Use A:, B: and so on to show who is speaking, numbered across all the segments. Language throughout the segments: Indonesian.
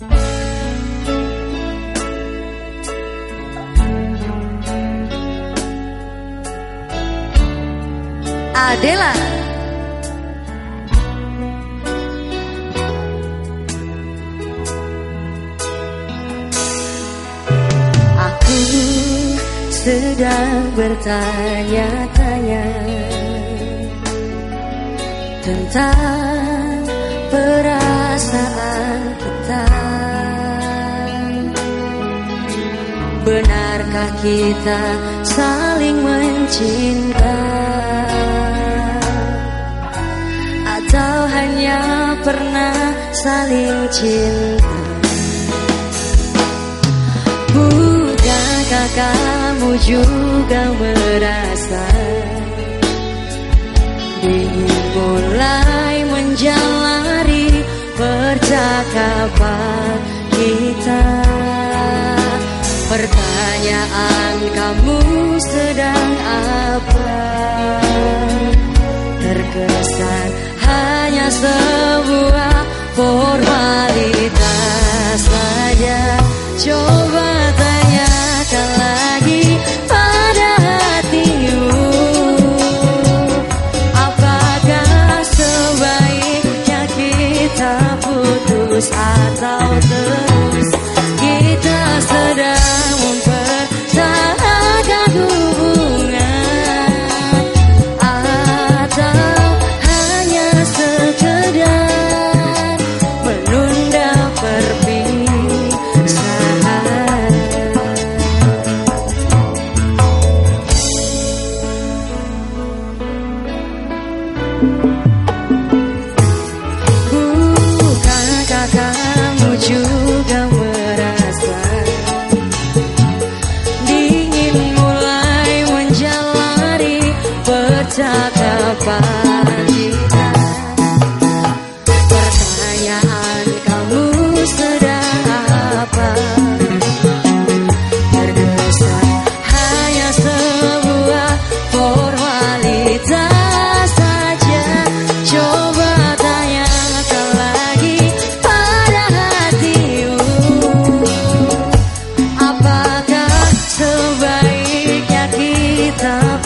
A: Adela. Aku sedang bertanya-tanya Tentang perasaan Kita saling mencinta? Atau hanya pernah saling cinta? Bukankah kamu juga merasa Ingin mulai menjalari percakapan kita Pertanyaan kamu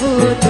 A: Oh.